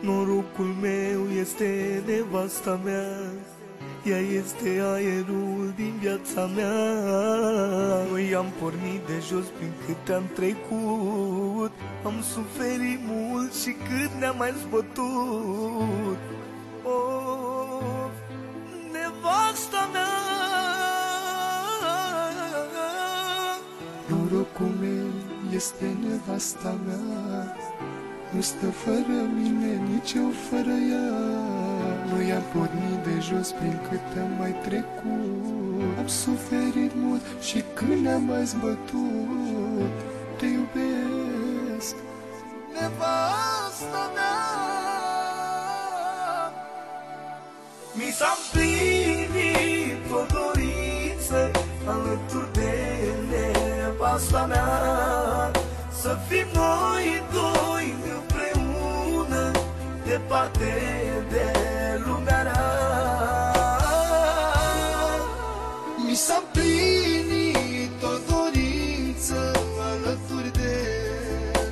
Norocul meu este nevasta mea Ea este aerul din viața mea. Noi am pornit de jos prin câte am trecut Am suferit mult și cât ne-am mai zbătut. Oh, nevasta mea! Norocul meu este nevasta mea Nu stă fără mine, nici eu fără ea. Nu i-am pornit de jos prin cât am mai trecut. Am suferit mult și când am mai zbătut Te iubesc, nevasta mea. Mi s-a împlinit o dorință Alături de nevasta mea Să fim noi doi împreună Departe de lumea rea. Mi s-a împlinit o dorință alături de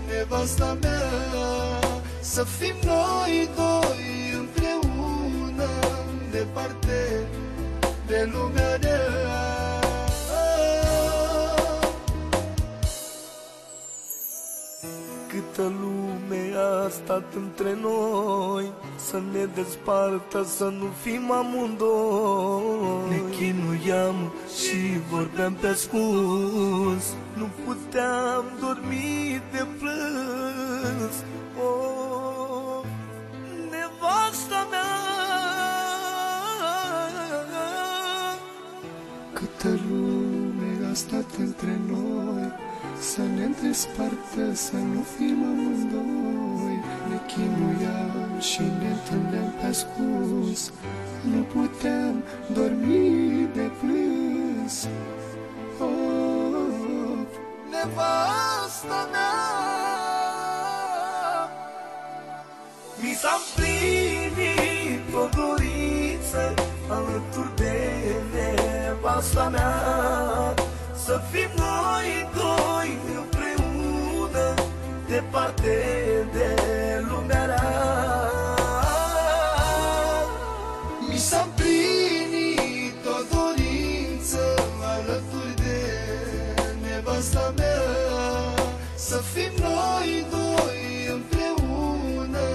nevasta mea. Să fim noi doi împreună departe de lumea Câtă lume a stat între noi. Să ne despartă, să nu fim amândoi. Ne chinuiam și vorbeam pe ascuns. Nu puteam dormi de plâns. Oh, nevasta mea. Câtă lume a stat între noi Să ne despartă, să nu fim amândoi. Ne chinuiam și ne întâlneam pe ascuns Nu puteam dormi de plâns. Oh, nevasta mea Mi s-a împlinit o dorință Alături de nevasta mea Să fim noi doi împreună Departe de lumea rea. Mi s-a împlinit o dorință alături de nevasta mea. Să fim noi doi împreună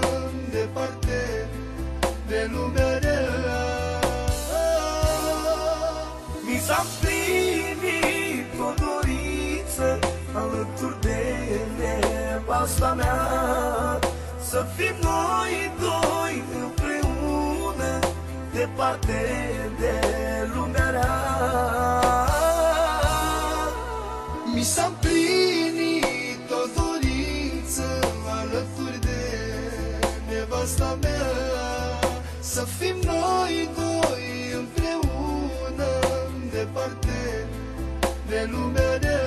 departe de lumea rea. Mi s-a împlinit alături de ele Asta mea. Să fim noi doi împreună Departe de lumea rea. Mi s-a împlinit o dorință Alături de nevasta mea. Să fim noi doi împreună Departe de lumea rea.